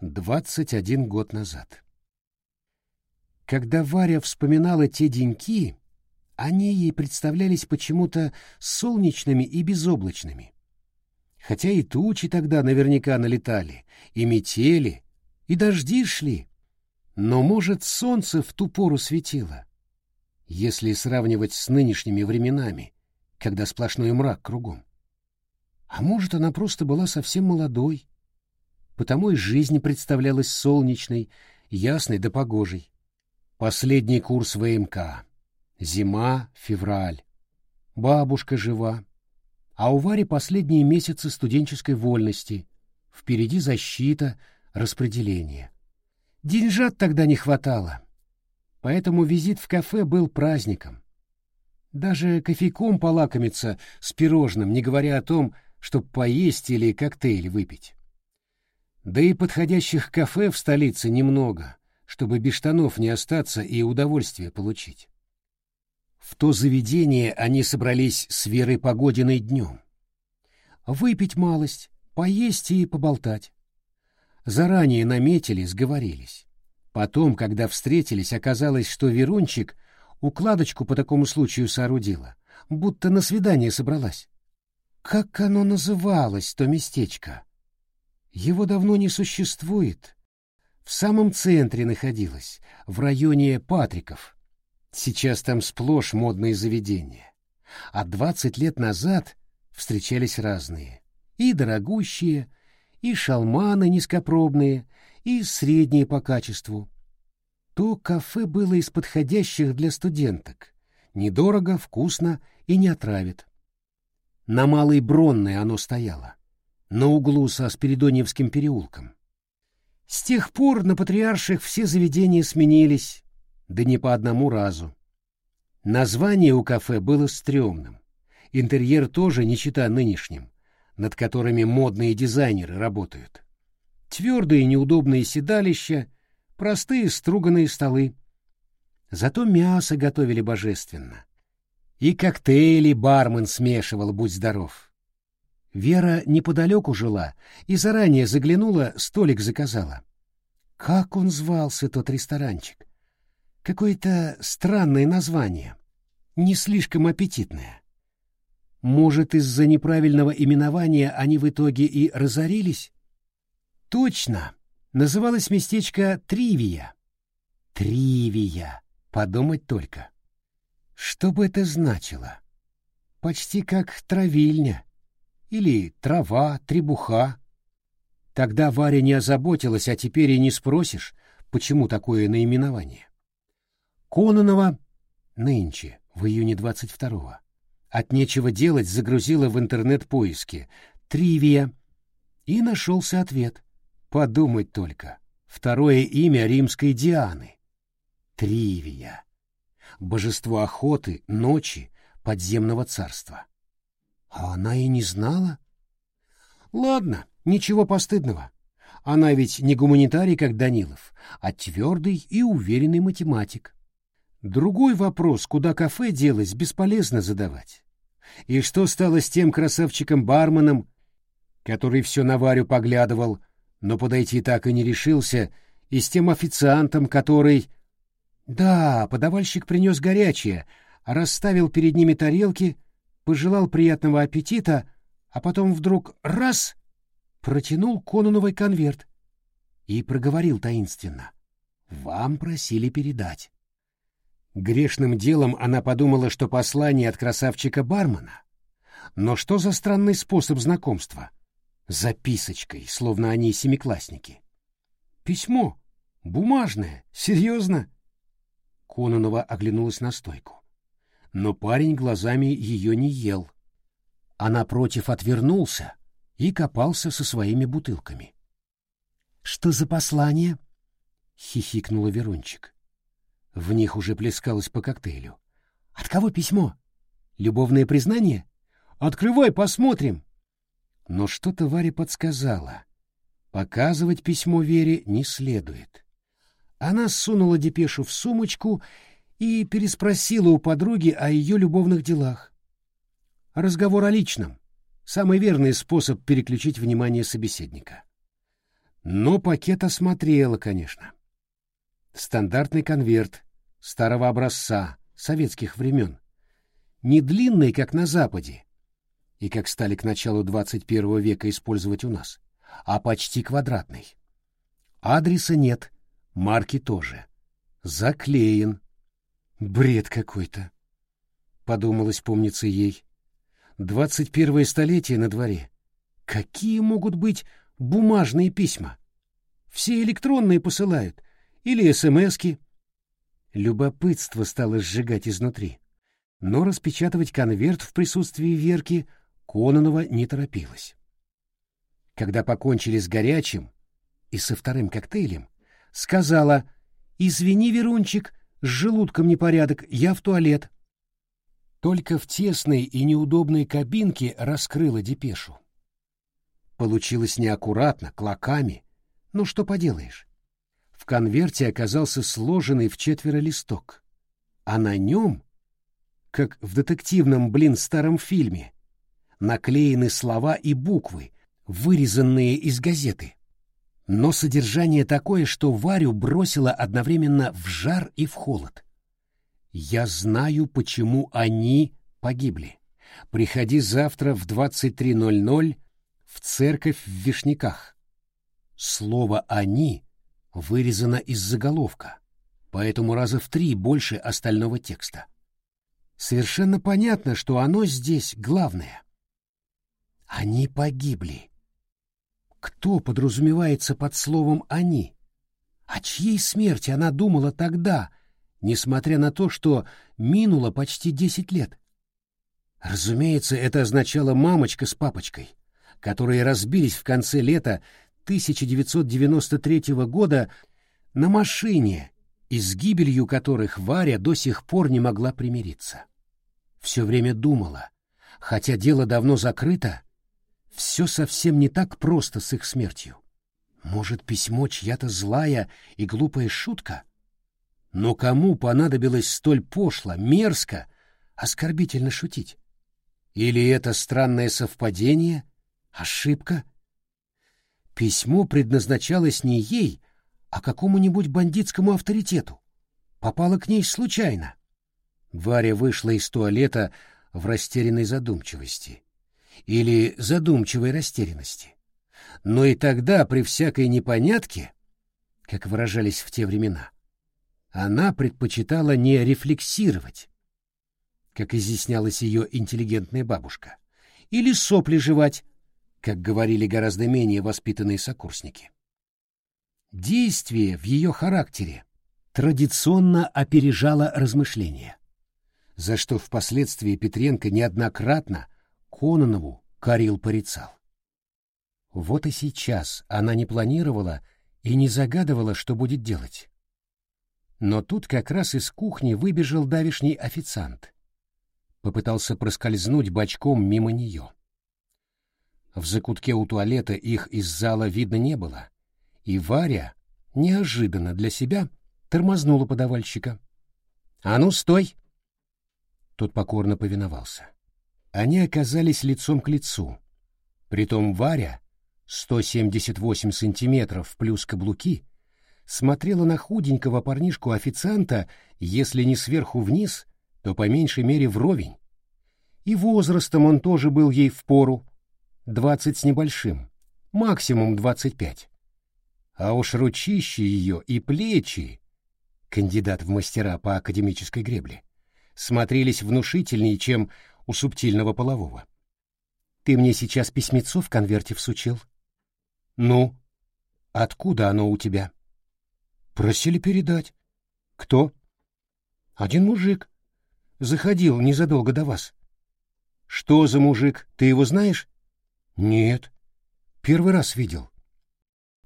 двадцать один год назад. Когда Варя вспоминала те деньки, они ей представлялись почему-то солнечными и безоблачными. Хотя и тучи тогда наверняка налетали, и метели, и дожди шли. Но, может, солнце в ту пору светило, если сравнивать с нынешними временами, когда сплошной мрак кругом. А может, она просто была совсем молодой, потому и жизнь представлялась солнечной, ясной да погожей. Последний курс ВМК. Зима, февраль. Бабушка жива. А у Вари последние месяцы студенческой вольности. Впереди защита, распределение. Деньжат тогда не хватало. Поэтому визит в кафе был праздником. Даже кофейком полакомиться с пирожным, не говоря о том, чтобы поесть или коктейль выпить. Да и подходящих кафе в столице немного, чтобы без штанов не остаться и удовольствие получить. В то заведение они собрались с Верой Погодиной днем. Выпить малость, поесть и поболтать. Заранее наметили, сговорились. Потом, когда встретились, оказалось, что Верунчик укладочку по такому случаю соорудила, будто на свидание собралась. Как оно называлось, то местечко? Его давно не существует. В самом центре находилось, в районе Патриков. Сейчас там сплошь модные заведения. А двадцать лет назад встречались разные. И дорогущие, и шалманы низкопробные, и средние по качеству. То кафе было из подходящих для студенток. Недорого, вкусно и не отравит. На Малой Бронной оно стояло, на углу со Спиридоньевским переулком. С тех пор на Патриарших все заведения сменились, да не по одному разу. Название у кафе было стрёмным. Интерьер тоже не чита нынешним, над которыми модные дизайнеры работают. Твердые неудобные седалища, простые струганные столы. Зато мясо готовили божественно. И коктейли бармен смешивал, будь здоров. Вера неподалеку жила и заранее заглянула, столик заказала. Как он звался, тот ресторанчик? Какое-то странное название, не слишком аппетитное. Может, из-за неправильного именования они в итоге и разорились? Точно, называлось местечко Тривия. Тривия, подумать только. Что бы это значило? Почти как травильня. Или трава, требуха. Тогда Варя не озаботилась, а теперь и не спросишь, почему такое наименование. Кононова нынче, в июне 22-го, от нечего делать загрузила в интернет поиски «Тривия» и нашелся ответ. Подумать только. Второе имя римской Дианы. Тривия. Божество охоты, ночи, подземного царства. А она и не знала? Ладно, ничего постыдного. Она ведь не гуманитарий, как Данилов, а твердый и уверенный математик. Другой вопрос, куда кафе делось, бесполезно задавать. И что стало с тем красавчиком-барменом, который все на Варю поглядывал, но подойти так и не решился, и с тем официантом, который... Да, подавальщик принес горячее, расставил перед ними тарелки, пожелал приятного аппетита, а потом вдруг раз — протянул Конуновый конверт и проговорил таинственно. «Вам просили передать». Грешным делом она подумала, что послание от красавчика-бармена. Но что за странный способ знакомства? Записочкой, словно они семиклассники. Письмо. Бумажное. Серьезно? Кононова оглянулась на стойку. Но парень глазами ее не ел. А напротив отвернулся и копался со своими бутылками. — Что за послание? — хихикнула Верунчик. В них уже плескалось по коктейлю. «От кого письмо? Любовное признание? Открывай, посмотрим!» Но что-то Варе подсказала. Показывать письмо Вере не следует. Она сунула депешу в сумочку и переспросила у подруги о ее любовных делах. Разговор о личном — самый верный способ переключить внимание собеседника. Но пакет осмотрела, конечно. Стандартный конверт, старого образца, советских времен. Не длинный, как на Западе, и как стали к началу 21 века использовать у нас, а почти квадратный. Адреса нет, марки тоже. Заклеен. Бред какой-то. Подумалось, помнится ей. Двадцать первое столетие на дворе. Какие могут быть бумажные письма? Все электронные посылают. Или СМСки. Любопытство стало сжигать изнутри. Но распечатывать конверт в присутствии Верки Кононова не торопилась. Когда покончили с горячим и со вторым коктейлем, сказала «Извини, Верунчик, с желудком непорядок, я в туалет». Только в тесной и неудобной кабинке раскрыла депешу. Получилось неаккуратно, клоками, но что поделаешь. В конверте оказался сложенный в четверо листок, а на нем, как в детективном, блин, старом фильме, наклеены слова и буквы, вырезанные из газеты. Но содержание такое, что Варю бросило одновременно в жар и в холод. «Я знаю, почему они погибли. Приходи завтра в 23.00 в церковь в Вишняках». Слово «они» вырезано из заголовка, поэтому раза в три больше остального текста. Совершенно понятно, что оно здесь главное. Они погибли. Кто подразумевается под словом «они»? О чьей смерти она думала тогда, несмотря на то, что минуло почти десять лет? Разумеется, это означало мамочка с папочкой, которые разбились в конце лета 1993 года на машине, и с гибелью которых Варя до сих пор не могла примириться. Все время думала, хотя дело давно закрыто, все совсем не так просто с их смертью. Может, письмо чья-то злая и глупая шутка? Но кому понадобилось столь пошло, мерзко, оскорбительно шутить? Или это странное совпадение, ошибка? Письмо предназначалось не ей, а какому-нибудь бандитскому авторитету. Попало к ней случайно. Варя вышла из туалета в растерянной задумчивости или задумчивой растерянности. Но и тогда, при всякой непонятке, как выражались в те времена, она предпочитала не рефлексировать, как изъяснялась ее интеллигентная бабушка, или сопли жевать, как говорили гораздо менее воспитанные сокурсники. Действие в ее характере традиционно опережало размышления, за что впоследствии Петренко неоднократно Кононову Карил порицал. Вот и сейчас она не планировала и не загадывала, что будет делать. Но тут как раз из кухни выбежал давишний официант. Попытался проскользнуть бочком мимо нее. В закутке у туалета их из зала видно не было, и Варя, неожиданно для себя, тормознула подавальщика. «А ну, стой!» Тот покорно повиновался они оказались лицом к лицу. Притом Варя, 178 сантиметров плюс каблуки, смотрела на худенького парнишку-официанта, если не сверху вниз, то по меньшей мере вровень. И возрастом он тоже был ей в пору, двадцать с небольшим, максимум двадцать пять. А уж ручищи ее и плечи, кандидат в мастера по академической гребле, смотрелись внушительнее, чем у субтильного полового. Ты мне сейчас письмецо в конверте всучил? Ну, откуда оно у тебя? Просили передать. Кто? Один мужик. Заходил незадолго до вас. Что за мужик? Ты его знаешь? Нет. Первый раз видел.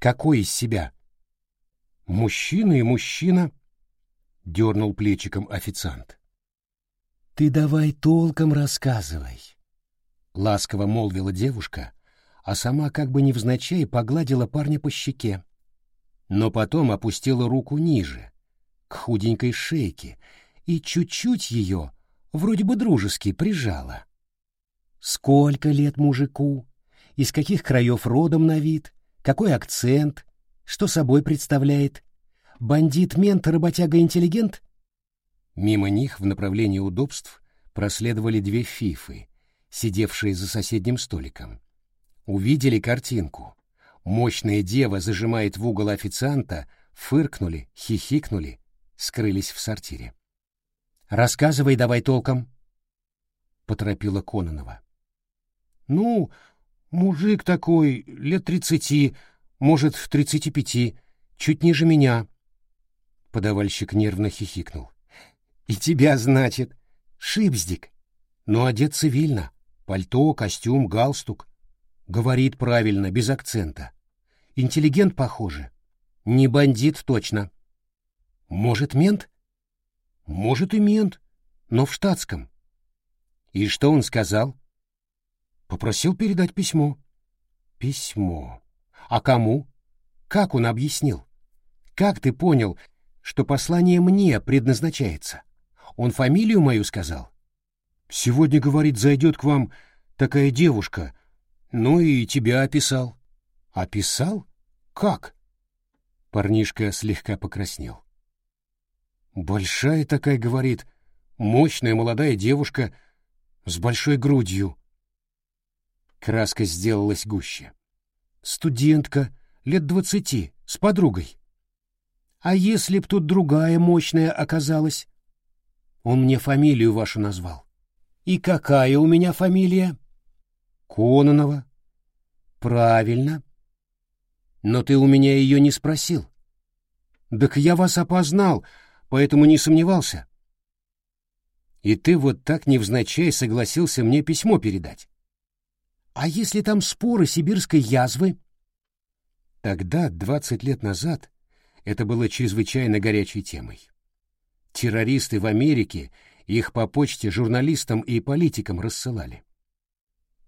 Какой из себя? Мужчина и мужчина, дернул плечиком официант. Ты давай толком рассказывай, ласково молвила девушка, а сама как бы невзначай погладила парня по щеке, но потом опустила руку ниже, к худенькой шейке, и чуть-чуть ее, вроде бы дружески, прижала. Сколько лет мужику? Из каких краев родом на вид? Какой акцент? Что собой представляет? Бандит-мент, работяга-интеллигент? Мимо них в направлении удобств проследовали две фифы, сидевшие за соседним столиком. Увидели картинку. Мощная дева зажимает в угол официанта, фыркнули, хихикнули, скрылись в сортире. «Рассказывай давай толком», — поторопила Кононова. «Ну, мужик такой, лет тридцати, может, тридцати пяти, чуть ниже меня». Подавальщик нервно хихикнул. «И тебя, значит, шипздик, но одет цивильно, пальто, костюм, галстук. Говорит правильно, без акцента. Интеллигент, похоже. Не бандит точно. Может, мент? Может и мент, но в штатском. И что он сказал? Попросил передать письмо. Письмо. А кому? Как он объяснил? Как ты понял, что послание мне предназначается? Он фамилию мою сказал? Сегодня, говорит, зайдет к вам такая девушка, ну и тебя описал. Описал? Как? Парнишка слегка покраснел. Большая такая, говорит, мощная молодая девушка с большой грудью. Краска сделалась гуще. Студентка, лет двадцати, с подругой. А если б тут другая мощная оказалась? Он мне фамилию вашу назвал. И какая у меня фамилия? Кононова. Правильно. Но ты у меня ее не спросил. Так я вас опознал, поэтому не сомневался. И ты вот так невзначай согласился мне письмо передать. А если там споры сибирской язвы? Тогда, двадцать лет назад, это было чрезвычайно горячей темой. Террористы в Америке их по почте журналистам и политикам рассылали.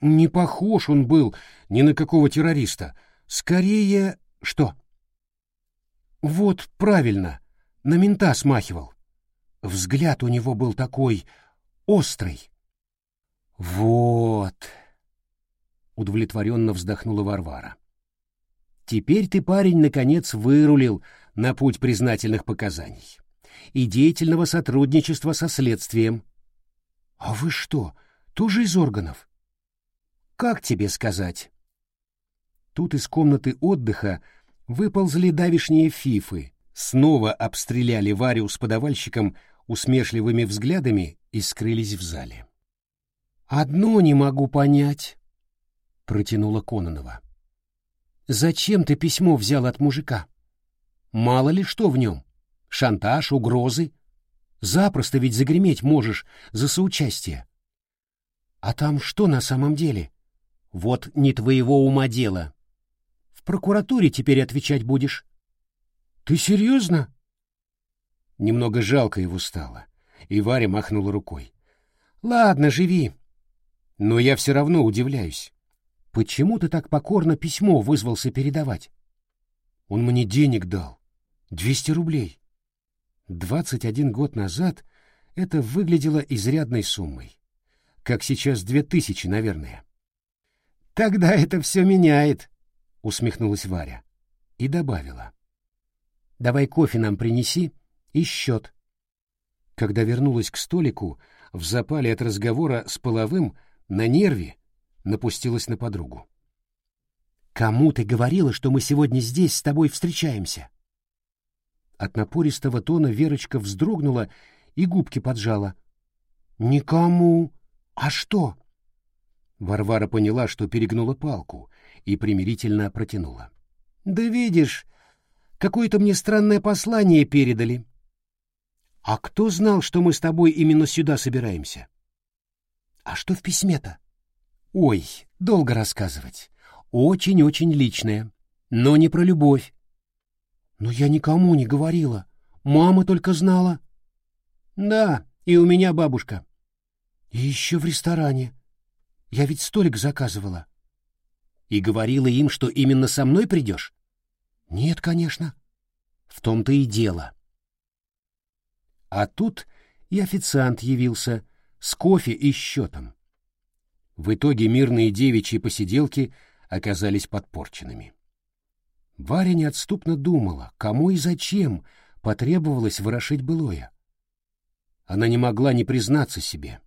Не похож он был ни на какого террориста. Скорее, что? Вот правильно, на мента смахивал. Взгляд у него был такой острый. Вот. Удовлетворенно вздохнула Варвара. Теперь ты, парень, наконец вырулил на путь признательных показаний и деятельного сотрудничества со следствием. А вы что, тоже из органов? Как тебе сказать? Тут из комнаты отдыха выползли давишние фифы, снова обстреляли Варю с подавальщиком усмешливыми взглядами и скрылись в зале. «Одно не могу понять», — протянула Кононова. «Зачем ты письмо взял от мужика? Мало ли что в нем. Шантаж, угрозы. Запросто ведь загреметь можешь за соучастие. А там что на самом деле? Вот не твоего ума дело. В прокуратуре теперь отвечать будешь. Ты серьезно? Немного жалко его стало, и Варя махнула рукой. Ладно, живи. Но я все равно удивляюсь. Почему ты так покорно письмо вызвался передавать? Он мне денег дал. Двести рублей. Двадцать один год назад это выглядело изрядной суммой. Как сейчас две тысячи, наверное. Тогда это все меняет, усмехнулась Варя и добавила. Давай кофе нам принеси и счет. Когда вернулась к столику, в запале от разговора с половым на нерве напустилась на подругу. «Кому ты говорила, что мы сегодня здесь с тобой встречаемся?» От напористого тона Верочка вздрогнула и губки поджала. «Никому. А что?» Варвара поняла, что перегнула палку, и примирительно протянула. «Да видишь, какое-то мне странное послание передали». «А кто знал, что мы с тобой именно сюда собираемся?» «А что в письме-то?» «Ой, долго рассказывать. Очень-очень личное. Но не про любовь. Но я никому не говорила. Мама только знала. Да, и у меня бабушка. И еще в ресторане. Я ведь столик заказывала. И говорила им, что именно со мной придешь? Нет, конечно. В том-то и дело. А тут и официант явился с кофе и счетом. В итоге мирные девичьи посиделки оказались подпорченными. Варя неотступно думала, кому и зачем потребовалось ворошить былое. Она не могла не признаться себе.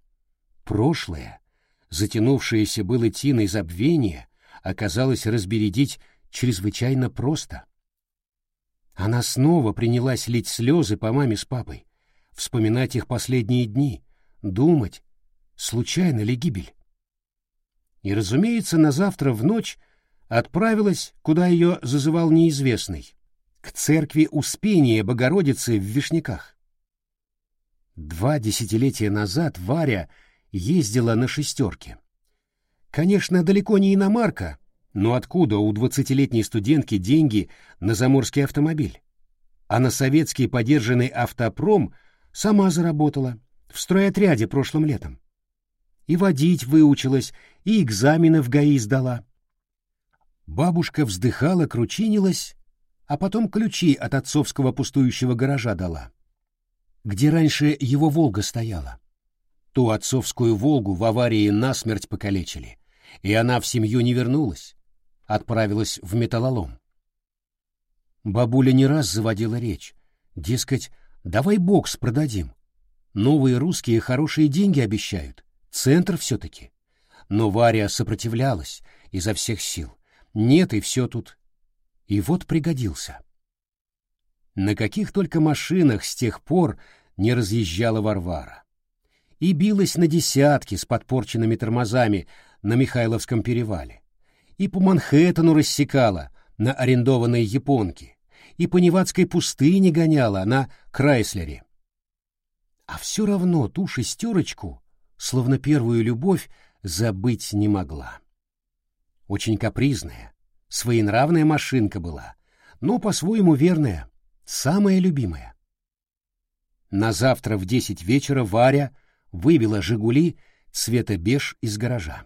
Прошлое, затянувшееся было тиной забвения, оказалось разбередить чрезвычайно просто. Она снова принялась лить слезы по маме с папой, вспоминать их последние дни, думать, случайно ли гибель. И, разумеется, на завтра в ночь отправилась, куда ее зазывал неизвестный, к церкви Успения Богородицы в Вишняках. Два десятилетия назад Варя ездила на шестерке. Конечно, далеко не иномарка, но откуда у двадцатилетней студентки деньги на заморский автомобиль? А на советский подержанный автопром сама заработала в стройотряде прошлым летом. И водить выучилась, и экзамены в ГАИ сдала. Бабушка вздыхала, кручинилась, а потом ключи от отцовского пустующего гаража дала, где раньше его «Волга» стояла. Ту отцовскую «Волгу» в аварии насмерть покалечили, и она в семью не вернулась, отправилась в металлолом. Бабуля не раз заводила речь, дескать, давай бокс продадим. Новые русские хорошие деньги обещают, центр все-таки. Но Варя сопротивлялась изо всех сил. Нет, и все тут. И вот пригодился. На каких только машинах с тех пор не разъезжала Варвара. И билась на десятки с подпорченными тормозами на Михайловском перевале. И по Манхэттену рассекала на арендованной японке. И по Невадской пустыне гоняла на Крайслере. А все равно ту шестерочку, словно первую любовь, забыть не могла. Очень капризная, своенравная машинка была, но по-своему верная, самая любимая. На завтра в десять вечера Варя вывела «Жигули» цвета беж из гаража.